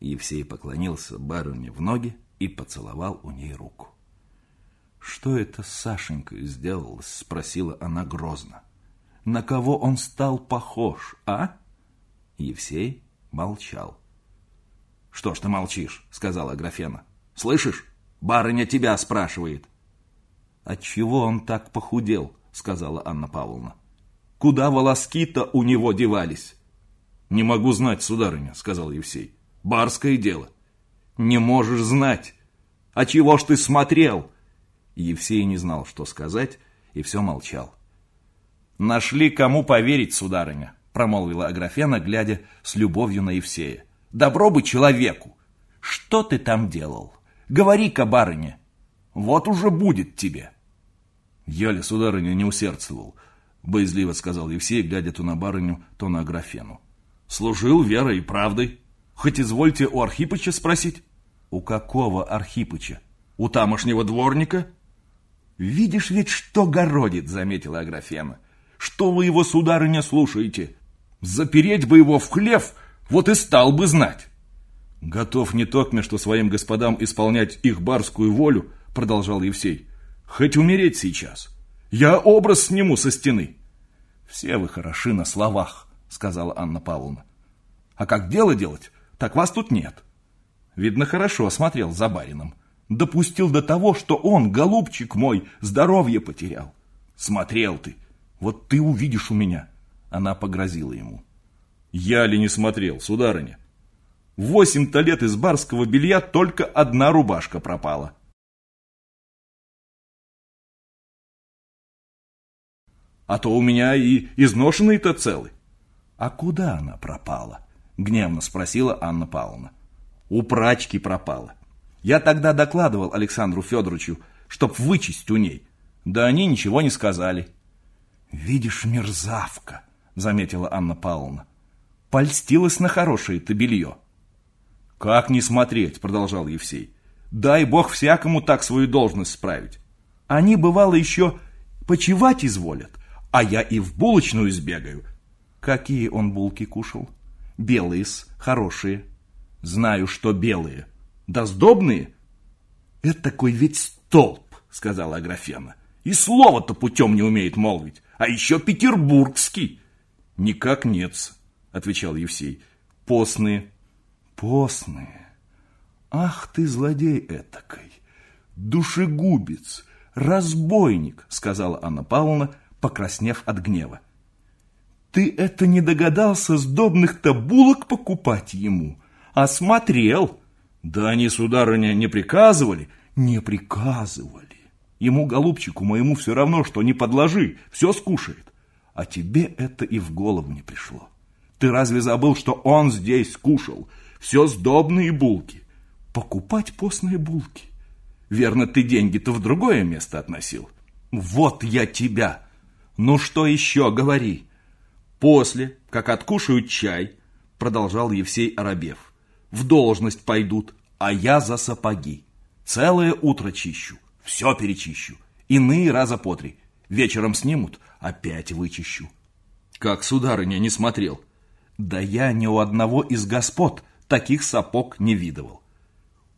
Евсей поклонился барыне в ноги и поцеловал у ней руку. «Что это с Сашенькой сделалось?» — спросила она грозно. «На кого он стал похож, а?» Евсей молчал. «Что ж ты молчишь?» — сказала Графена. «Слышишь? Барыня тебя спрашивает». «Отчего он так похудел?» — сказала Анна Павловна. «Куда волоски-то у него девались?» «Не могу знать, сударыня», — сказал Евсей. «Барское дело». «Не можешь знать. А чего ж ты смотрел?» Евсей не знал, что сказать, и все молчал. «Нашли, кому поверить, сударыня», — промолвила Аграфена, глядя с любовью на Евсея. «Добро бы человеку! Что ты там делал? Говори-ка, барыня, вот уже будет тебе!» «Я ли, сударыня, не усердствовал?» — боязливо сказал Евсей, глядя то на барыню, то на Аграфену. «Служил верой и правдой. Хоть извольте у Архипыча спросить». «У какого Архипыча?» «У тамошнего дворника». «Видишь ведь, что городит», — заметила Аграфена. «Что вы его, сударыня, слушаете? Запереть бы его в хлев, вот и стал бы знать». «Готов не токме, что своим господам исполнять их барскую волю», — продолжал Евсей. «Хоть умереть сейчас. Я образ сниму со стены». «Все вы хороши на словах», — сказала Анна Павловна. «А как дело делать, так вас тут нет». Видно, хорошо осмотрел за барином допустил до того, что он, голубчик мой, здоровье потерял. Смотрел ты, вот ты увидишь у меня. Она погрозила ему. Я ли не смотрел, сударыня? Восемь-то лет из барского белья только одна рубашка пропала. А то у меня и изношенные-то целы. А куда она пропала? Гневно спросила Анна Павловна. У прачки пропала. Я тогда докладывал Александру Федоровичу, чтоб вычесть у ней. Да они ничего не сказали. «Видишь, мерзавка», — заметила Анна Павловна. «Польстилась на хорошее-то белье». «Как не смотреть?» — продолжал Евсей. «Дай бог всякому так свою должность справить. Они, бывало, еще почевать изволят, а я и в булочную сбегаю». «Какие он булки кушал?» «Белые-с, хорошие». «Знаю, что белые», да сдобные. Это такой ведь столб, сказала Аграфена. И слова-то путем не умеет молвить, а еще петербургский. Никак нет, отвечал Евсей. Постные. Постные. Ах ты, злодей этакой, душегубец, разбойник, сказала Анна Павловна, покраснев от гнева. Ты это не догадался сдобных-то булок покупать ему, а смотрел. Да они, сударыня, не приказывали? Не приказывали. Ему, голубчику моему, все равно, что не подложи, все скушает. А тебе это и в голову не пришло. Ты разве забыл, что он здесь кушал? Все сдобные булки. Покупать постные булки. Верно, ты деньги-то в другое место относил. Вот я тебя. Ну что еще, говори. После, как откушают чай, продолжал Евсей Арабев, в должность пойдут, а я за сапоги. Целое утро чищу, все перечищу, иные раза по три. Вечером снимут, опять вычищу. Как сударыня не смотрел? Да я ни у одного из господ таких сапог не видывал.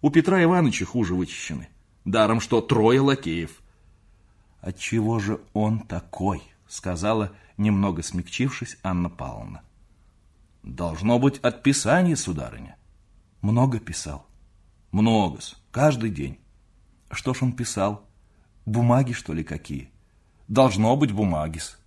У Петра Ивановича хуже вычищены. Даром, что трое лакеев. Отчего же он такой? Сказала, немного смягчившись, Анна Павловна. Должно быть от писания, сударыня. Много писал? Много-с, каждый день. Что ж он писал? Бумаги, что ли, какие? Должно быть бумаги-с.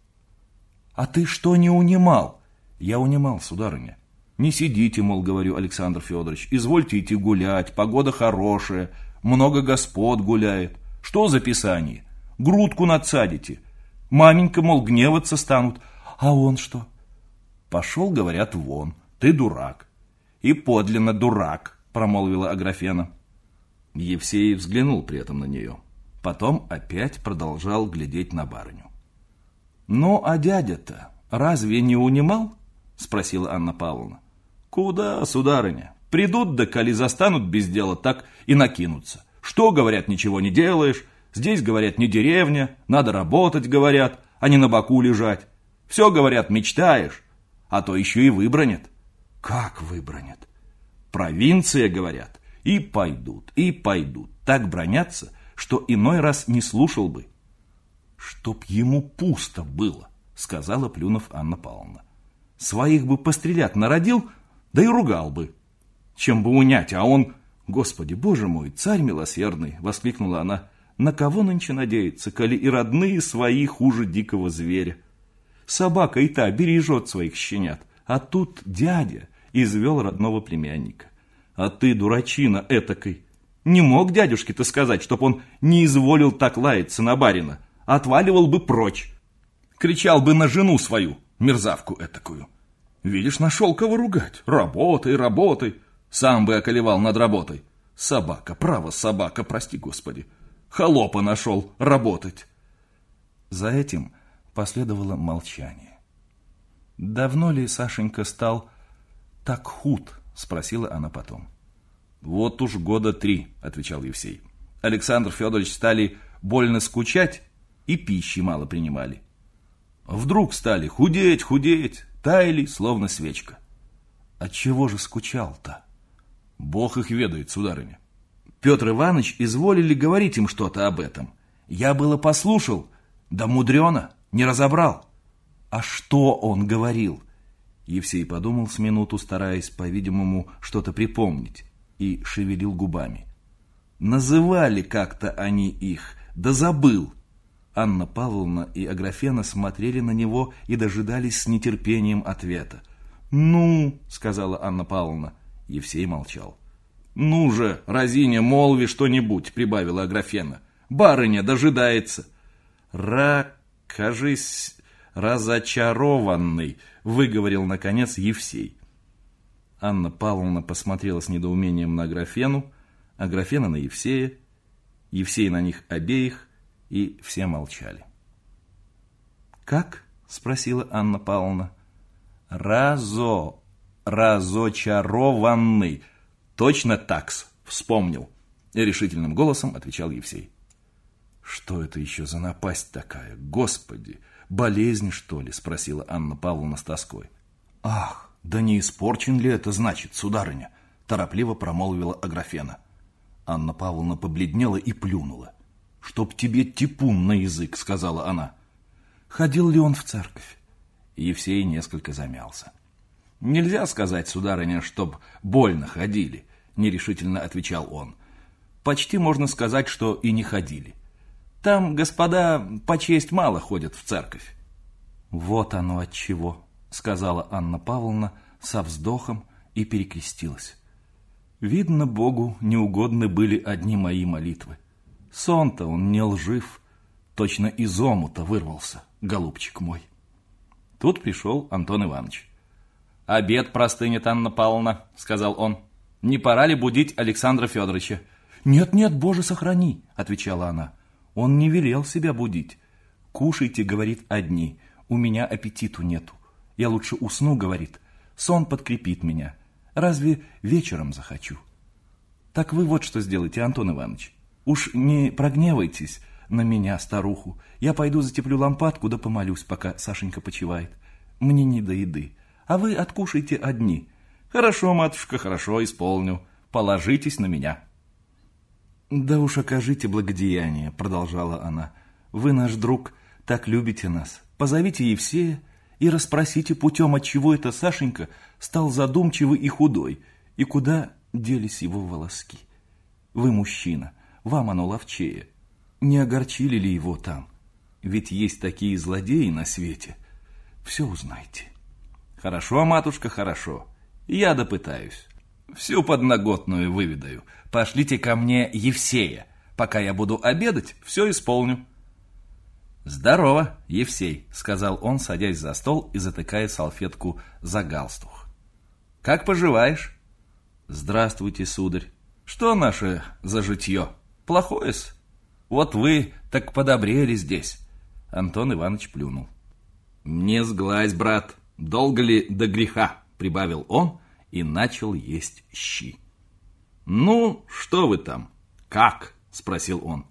А ты что не унимал? Я унимал, сударыня. Не сидите, мол, говорю, Александр Федорович, извольте идти гулять, погода хорошая, много господ гуляет. Что за писание? Грудку надсадите. Маменька, мол, гневаться станут. А он что? Пошел, говорят, вон, ты дурак. И подлинно дурак, промолвила Аграфена. Евсей взглянул при этом на нее. Потом опять продолжал глядеть на барыню. «Ну, а дядя-то разве не унимал?» Спросила Анна Павловна. «Куда, сударыня? Придут, да коли застанут без дела, так и накинутся. Что, говорят, ничего не делаешь? Здесь, говорят, не деревня, надо работать, говорят, а не на боку лежать. Все, говорят, мечтаешь, а то еще и выбранят. Как выбранят? Провинция, говорят, и пойдут, и пойдут. Так бронятся, что иной раз не слушал бы. Чтоб ему пусто было, сказала плюнув Анна Павловна. Своих бы пострелять народил, да и ругал бы. Чем бы унять, а он... Господи, боже мой, царь милосердный, воскликнула она. На кого нынче надеяться, коли и родные свои хуже дикого зверя? Собака и та бережет своих щенят, а тут дядя извел родного племянника. А ты, дурачина этакой, не мог дядюшке-то сказать, чтоб он не изволил так лаяться на барина, отваливал бы прочь. Кричал бы на жену свою, мерзавку этакую. Видишь, нашел кого ругать. Работай, работай. Сам бы околевал над работой. Собака, право собака, прости господи. Холопа нашел работать. За этим последовало молчание. «Давно ли Сашенька стал так худ?» – спросила она потом. «Вот уж года три», – отвечал Евсей. Александр Федорович стали больно скучать и пищи мало принимали. Вдруг стали худеть, худеть, таяли, словно свечка. Отчего же скучал-то? Бог их ведает, сударыня. Петр Иванович изволили говорить им что-то об этом. Я было послушал, да мудрено, не разобрал. А что он говорил? Евсей подумал с минуту, стараясь, по-видимому, что-то припомнить, и шевелил губами. Называли как-то они их, да забыл. Анна Павловна и Аграфена смотрели на него и дожидались с нетерпением ответа. «Ну», — сказала Анна Павловна. Евсей молчал. «Ну же, разиня, молви что-нибудь», — прибавила Аграфена. «Барыня дожидается». «Ра, кажись, разочарованный», — выговорил, наконец, Евсей. Анна Павловна посмотрела с недоумением на Аграфену, Аграфена на Евсея, Евсей на них обеих — и все молчали. «Как?» – спросила Анна Павловна. «Разо, разочарованный. Точно такс, вспомнил». И решительным голосом отвечал Евсей. «Что это еще за напасть такая? Господи! Болезнь, что ли?» – спросила Анна Павловна с тоской. «Ах, да не испорчен ли это, значит, сударыня?» – торопливо промолвила Аграфена. Анна Павловна побледнела и плюнула чтоб тебе типун на язык, сказала она. Ходил ли он в церковь? Евсей несколько замялся. Нельзя сказать, сударыня, чтоб больно ходили, нерешительно отвечал он. Почти можно сказать, что и не ходили. Там господа по честь мало ходят в церковь. Вот оно от чего, сказала Анна Павловна со вздохом и перекрестилась. Видно, Богу неугодны были одни мои молитвы. Сон-то он не лжив, точно из омута вырвался, голубчик мой. Тут пришел Антон Иванович. «Обед простынет, Анна Павловна», — сказал он. «Не пора ли будить Александра Федоровича?» «Нет-нет, Боже, сохрани», — отвечала она. «Он не велел себя будить. Кушайте, — говорит, — одни. У меня аппетиту нету. Я лучше усну, — говорит. Сон подкрепит меня. Разве вечером захочу?» «Так вы вот что сделайте, Антон Иванович. Уж не прогневайтесь на меня, старуху. Я пойду затеплю лампадку, да помолюсь, пока Сашенька почивает. Мне не до еды. А вы откушайте одни. Хорошо, матушка, хорошо, исполню. Положитесь на меня. Да уж окажите благодеяние, продолжала она. Вы наш друг, так любите нас. Позовите Евсея и расспросите путем, отчего это Сашенька стал задумчивый и худой, и куда делись его волоски. Вы мужчина, вам оно ловчее. Не огорчили ли его там? Ведь есть такие злодеи на свете. Все узнайте. Хорошо, матушка, хорошо. Я допытаюсь. Всю подноготную выведаю. Пошлите ко мне Евсея. Пока я буду обедать, все исполню. «Здорово, Евсей», — сказал он, садясь за стол и затыкая салфетку за галстух. «Как поживаешь?» «Здравствуйте, сударь. Что наше за житье?» Плохое-с. Вот вы так подобрели здесь. Антон Иванович плюнул. «Не сглазь, брат, долго ли до греха?» Прибавил он и начал есть щи. «Ну, что вы там? Как?» Спросил он.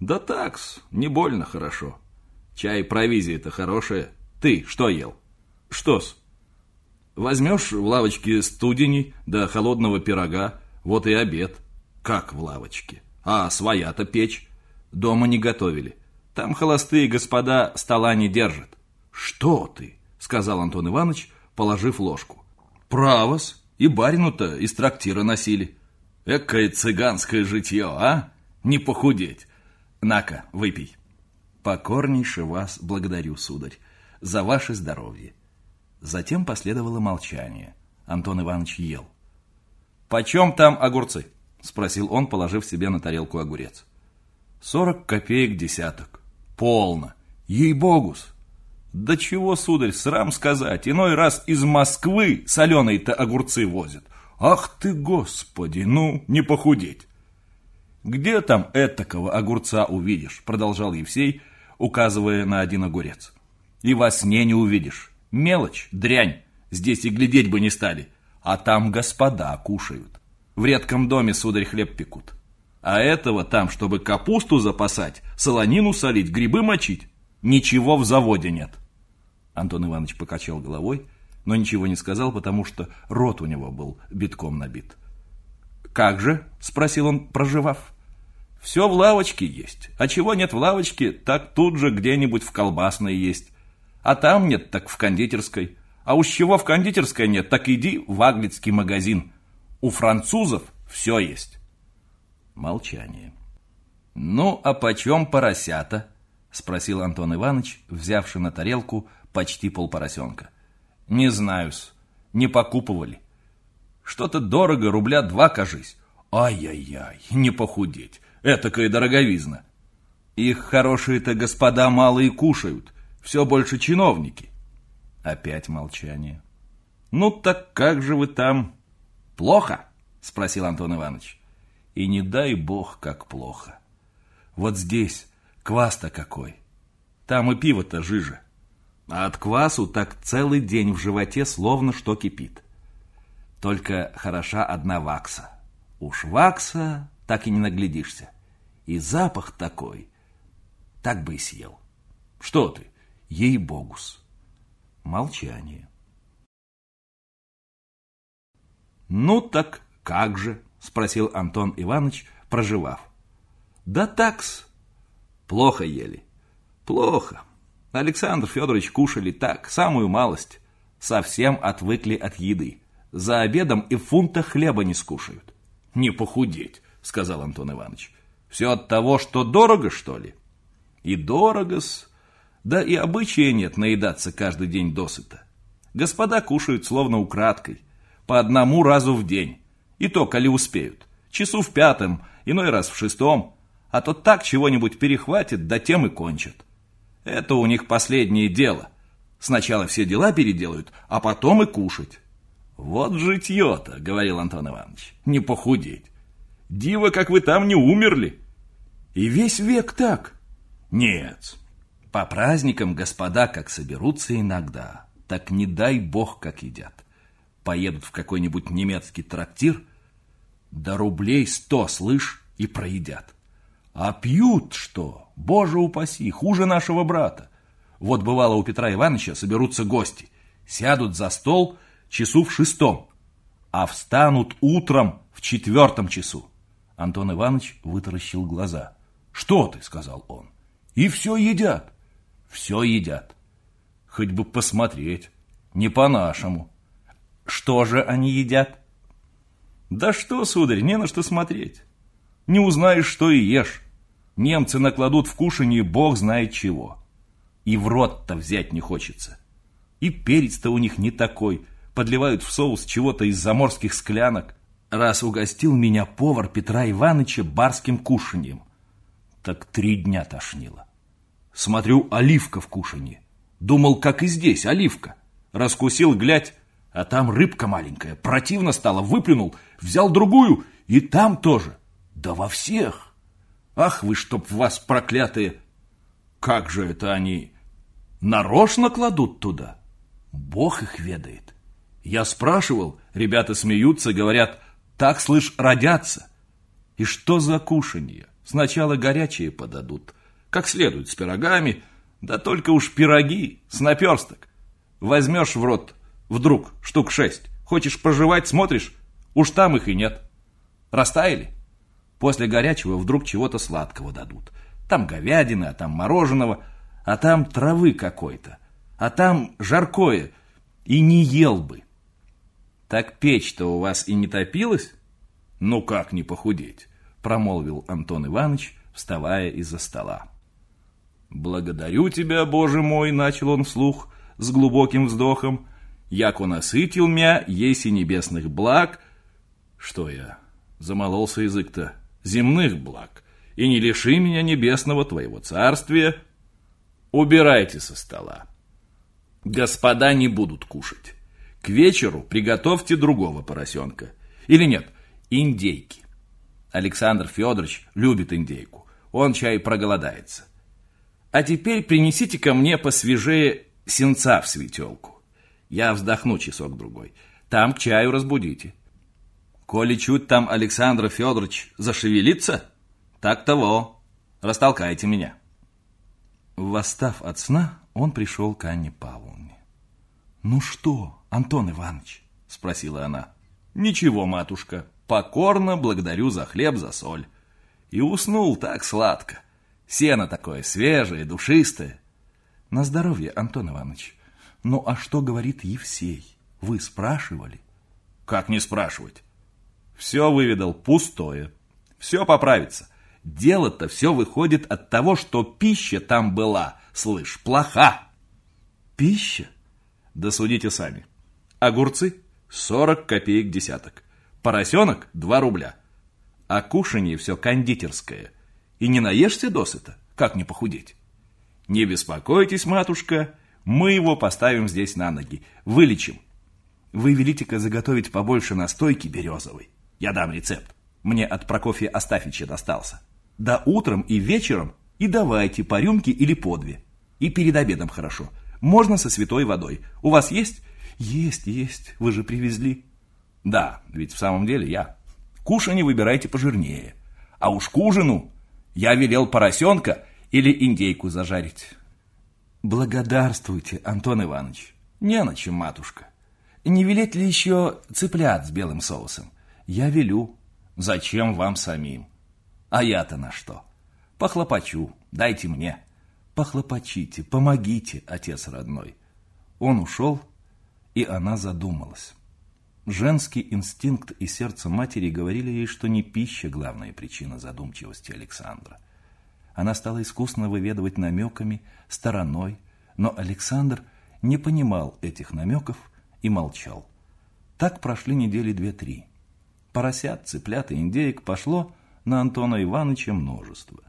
«Да такс, не больно хорошо. Чай провизия-то хорошая. Ты что ел?» «Что-с?» Возьмешь в лавочке студеней до холодного пирога, вот и обед. Как в лавочке? А своя-то печь. Дома не готовили. Там холостые господа стола не держат. Что ты? Сказал Антон Иванович, положив ложку. Правос. И барину-то из трактира носили. Экое цыганское житье, а? Не похудеть. На-ка, выпей. Покорнейше вас благодарю, сударь, за ваше здоровье. Затем последовало молчание. Антон Иванович ел. «Почем там огурцы?» – спросил он, положив себе на тарелку огурец. «Сорок копеек десяток. Полно. Ей-богус!» «Да чего, сударь, срам сказать, иной раз из Москвы соленые-то огурцы возят. Ах ты, господи, ну, не похудеть!» «Где там этакого огурца увидишь?» – продолжал Евсей, указывая на один огурец. «И во сне не увидишь. Мелочь, дрянь, здесь и глядеть бы не стали. А там господа кушают. В редком доме, сударь, хлеб пекут. А этого там, чтобы капусту запасать, солонину солить, грибы мочить, ничего в заводе нет. Антон Иванович покачал головой, но ничего не сказал, потому что рот у него был битком набит. «Как же?» – спросил он, проживав. «Все в лавочке есть. А чего нет в лавочке, так тут же где-нибудь в колбасной есть. А там нет, так в кондитерской. А уж чего в кондитерской нет, так иди в аглицкий магазин. У французов все есть. Молчание. «Ну, а почем поросята?» – спросил Антон Иванович, взявший на тарелку почти полпоросенка. «Не знаю-с, не покупывали. Что-то дорого, рубля два, кажись. Ай-яй-яй, не похудеть, этакая дороговизна. Их хорошие-то господа малые кушают, все больше чиновники. Опять молчание. Ну так как же вы там? Плохо? Спросил Антон Иванович. И не дай бог, как плохо. Вот здесь квас-то какой. Там и пиво-то жиже. А от квасу так целый день в животе словно что кипит. Только хороша одна вакса. Уж вакса так и не наглядишься. И запах такой. Так бы и съел. Что ты? Ей-богус. Молчание. «Ну так как же?» – спросил Антон Иванович, проживав. «Да такс. Плохо ели. Плохо. Александр Федорович кушали так, самую малость. Совсем отвыкли от еды. За обедом и фунта хлеба не скушают. Не похудеть, сказал Антон Иванович. Все от того, что дорого, что ли? И дорого-с, да и обычая нет наедаться каждый день досыта. Господа кушают словно украдкой, по одному разу в день. И то, коли успеют. Часу в пятом, иной раз в шестом. А то так чего-нибудь перехватит, да тем и кончат. Это у них последнее дело. Сначала все дела переделают, а потом и кушать. Вот житье-то, говорил Антон Иванович, не похудеть. Диво, как вы там не умерли. И весь век так. Нет, по праздникам господа как соберутся иногда, так не дай бог как едят. Поедут в какой-нибудь немецкий трактир, да рублей сто, слышь, и проедят. А пьют что? Боже упаси, хуже нашего брата. Вот бывало у Петра Ивановича соберутся гости, сядут за стол часу в шестом, а встанут утром в четвертом часу. Антон Иванович вытаращил глаза. «Что ты?» — сказал он. «И все едят. Все едят. Хоть бы посмотреть. Не по-нашему. Что же они едят? Да что, сударь, не на что смотреть. Не узнаешь, что и ешь. Немцы накладут в кушанье бог знает чего. И в рот-то взять не хочется. И перец-то у них не такой. Подливают в соус чего-то из заморских склянок. Раз угостил меня повар Петра Ивановича барским кушаньем. Так три дня тошнило. Смотрю, оливка в кушанье. Думал, как и здесь, оливка. Раскусил, глядь, а там рыбка маленькая. Противно стало, выплюнул, взял другую, и там тоже. Да во всех. Ах вы, чтоб вас, проклятые! Как же это они нарочно кладут туда? Бог их ведает. Я спрашивал, ребята смеются, говорят, так, слышь, родятся. И что за кушанье? Сначала горячие подадут, как следует, с пирогами, да только уж пироги, с наперсток. Возьмешь в рот, Вдруг штук шесть. Хочешь проживать, смотришь, уж там их и нет. Растаяли? После горячего вдруг чего-то сладкого дадут. Там говядины, а там мороженого, а там травы какой-то, а там жаркое. И не ел бы. Так печь-то у вас и не топилась? Ну как не похудеть? Промолвил Антон Иванович, вставая из-за стола. «Благодарю тебя, Боже мой!» — начал он вслух с глубоким вздохом. «Яко насытил мя, есть и небесных благ». Что я? Замололся язык-то. Земных благ. И не лиши меня небесного твоего царствия. Убирайте со стола. Господа не будут кушать. К вечеру приготовьте другого поросенка. Или нет, индейки. Александр Федорович любит индейку. Он чай проголодается. А теперь принесите ко мне посвежее сенца в светелку. Я вздохну часок-другой. Там к чаю разбудите. Коли чуть там Александр Федорович зашевелится, так того, растолкайте меня. Восстав от сна, он пришел к Анне Павловне. «Ну что, Антон Иванович?» – спросила она. «Ничего, матушка, покорно благодарю за хлеб, за соль». И уснул так сладко. Сено такое свежее, душистое. На здоровье, Антон Иванович. Ну, а что говорит Евсей? Вы спрашивали? Как не спрашивать? Все выведал пустое. Все поправится. Дело-то все выходит от того, что пища там была, слышь, плоха. Пища? Да судите сами. Огурцы – 40 копеек десяток. Поросенок – 2 рубля. А кушанье все кондитерское – и не наешься досыта, как не похудеть? Не беспокойтесь, матушка, мы его поставим здесь на ноги, вылечим. Вы велите-ка заготовить побольше настойки березовой. Я дам рецепт. Мне от Прокофья Астафича достался. Да утром и вечером и давайте по рюмке или по две. И перед обедом хорошо. Можно со святой водой. У вас есть? Есть, есть. Вы же привезли. Да, ведь в самом деле я. Кушанье выбирайте пожирнее. А уж к ужину я велел поросенка или индейку зажарить. Благодарствуйте, Антон Иванович. Не на чем, матушка. Не велеть ли еще цыплят с белым соусом? Я велю. Зачем вам самим? А я-то на что? Похлопочу, дайте мне. Похлопочите, помогите, отец родной. Он ушел, и она задумалась. Женский инстинкт и сердце матери говорили ей, что не пища главная причина задумчивости Александра. Она стала искусно выведывать намеками, стороной, но Александр не понимал этих намеков и молчал. Так прошли недели две-три. Поросят, цыплят и индеек пошло на Антона Ивановича множество.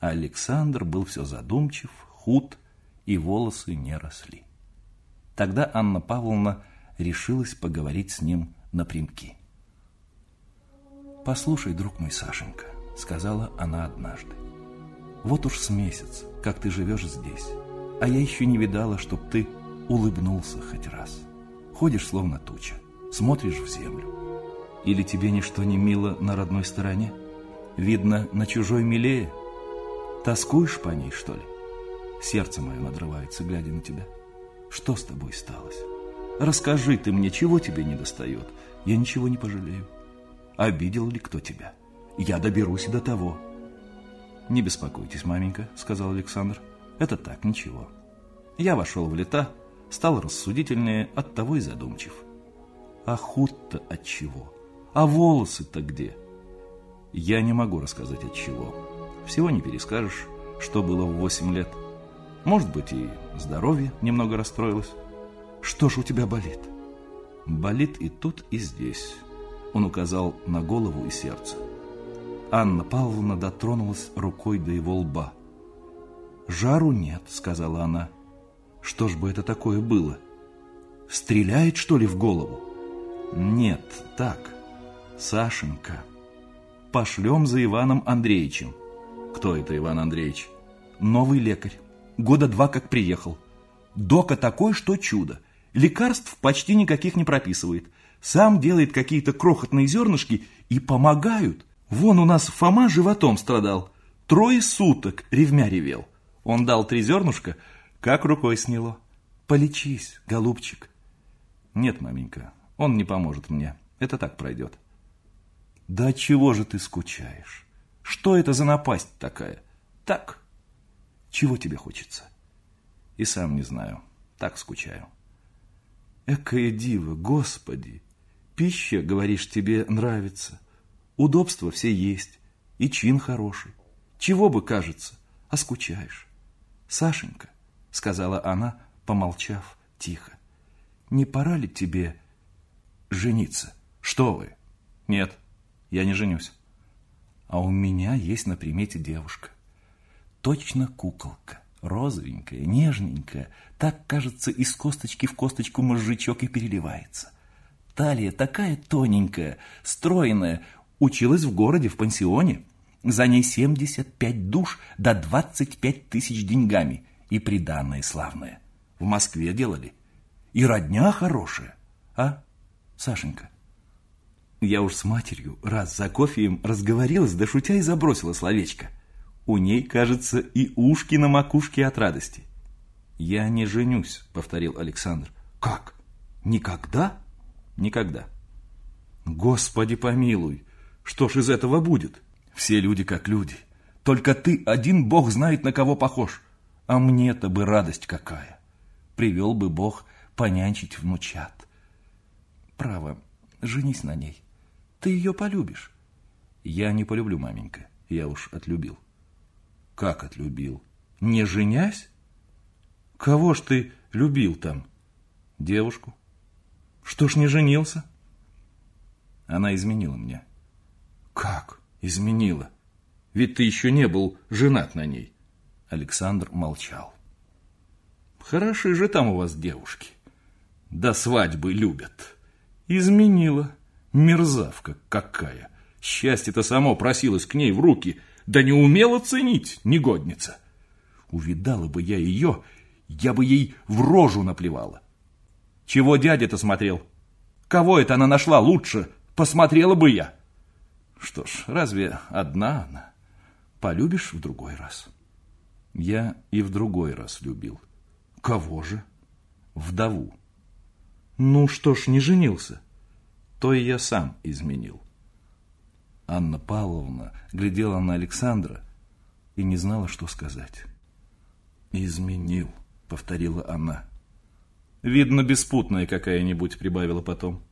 А Александр был все задумчив, худ, и волосы не росли. Тогда Анна Павловна решилась поговорить с ним напрямки. «Послушай, друг мой Сашенька», — сказала она однажды, «вот уж с месяц, как ты живешь здесь, а я еще не видала, чтоб ты улыбнулся хоть раз. Ходишь словно туча, смотришь в землю. Или тебе ничто не мило на родной стороне? Видно, на чужой милее? Тоскуешь по ней, что ли? Сердце мое надрывается, глядя на тебя. Что с тобой сталось?» Расскажи ты мне, чего тебе не достает. Я ничего не пожалею. Обидел ли кто тебя? Я доберусь до того. Не беспокойтесь, маменька, сказал Александр. Это так, ничего. Я вошел в лета, стал рассудительнее, от того и задумчив. А худ-то от чего? А волосы-то где? Я не могу рассказать от чего. Всего не перескажешь, что было в восемь лет. Может быть, и здоровье немного расстроилось. Что ж у тебя болит? Болит и тут, и здесь. Он указал на голову и сердце. Анна Павловна дотронулась рукой до его лба. «Жару нет», — сказала она. «Что ж бы это такое было? Стреляет, что ли, в голову?» «Нет, так, Сашенька. Пошлем за Иваном Андреевичем». «Кто это Иван Андреевич?» «Новый лекарь. Года два как приехал. Дока такой, что чудо. Лекарств почти никаких не прописывает. Сам делает какие-то крохотные зернышки и помогают. Вон у нас Фома животом страдал. Трое суток ревмя ревел. Он дал три зернышка, как рукой сняло. Полечись, голубчик. Нет, маменька, он не поможет мне. Это так пройдет. Да чего же ты скучаешь? Что это за напасть такая? Так. Чего тебе хочется? И сам не знаю. Так скучаю. Экое диво, Господи! Пища, говоришь, тебе нравится. Удобства все есть. И чин хороший. Чего бы, кажется, а скучаешь. Сашенька, сказала она, помолчав тихо, не пора ли тебе жениться? Что вы? Нет, я не женюсь. А у меня есть на примете девушка. Точно куколка, розовенькая, нежненькая, так, кажется, из косточки в косточку мозжечок и переливается. Талия такая тоненькая, стройная, училась в городе, в пансионе. За ней 75 душ до да 25 тысяч деньгами и приданное славное. В Москве делали. И родня хорошая. А, Сашенька? Я уж с матерью раз за кофеем разговорилась, да шутя и забросила словечко. У ней, кажется, и ушки на макушке от радости. «Я не женюсь», — повторил Александр. «Как? Никогда?» «Никогда». «Господи помилуй! Что ж из этого будет? Все люди как люди. Только ты один Бог знает, на кого похож. А мне-то бы радость какая! Привел бы Бог понянчить внучат. Право, женись на ней. Ты ее полюбишь. Я не полюблю, маменька. Я уж отлюбил. Как отлюбил? Не женясь? Кого ж ты любил там? Девушку. Что ж не женился? Она изменила мне. Как изменила? Ведь ты еще не был женат на ней. Александр молчал. Хороши же там у вас девушки. До свадьбы любят. Изменила. Мерзавка какая! Счастье-то само просилось к ней в руки, да не умела ценить, негодница. Увидала бы я ее, я бы ей в рожу наплевала. Чего дядя-то смотрел? Кого это она нашла лучше? Посмотрела бы я. Что ж, разве одна она? Полюбишь в другой раз. Я и в другой раз любил. Кого же? Вдову. Ну что ж, не женился то и я сам изменил. Анна Павловна глядела на Александра и не знала, что сказать. «Изменил», — повторила она. «Видно, беспутная какая-нибудь», — прибавила потом.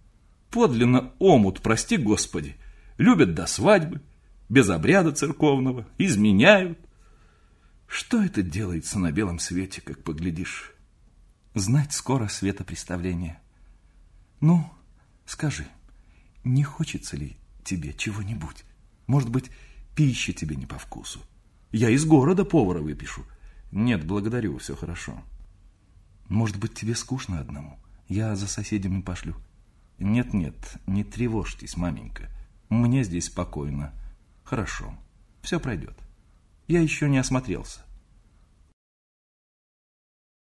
«Подлинно омут, прости господи, любят до свадьбы, без обряда церковного, изменяют. Что это делается на белом свете, как поглядишь? Знать скоро светопреставление. Ну, скажи, не хочется ли тебе чего-нибудь? Может быть, пища тебе не по вкусу? Я из города повара выпишу. Нет, благодарю, все хорошо. Может быть, тебе скучно одному? Я за соседями пошлю. Нет-нет, не тревожьтесь, маменька. Мне здесь спокойно. Хорошо, все пройдет. Я еще не осмотрелся.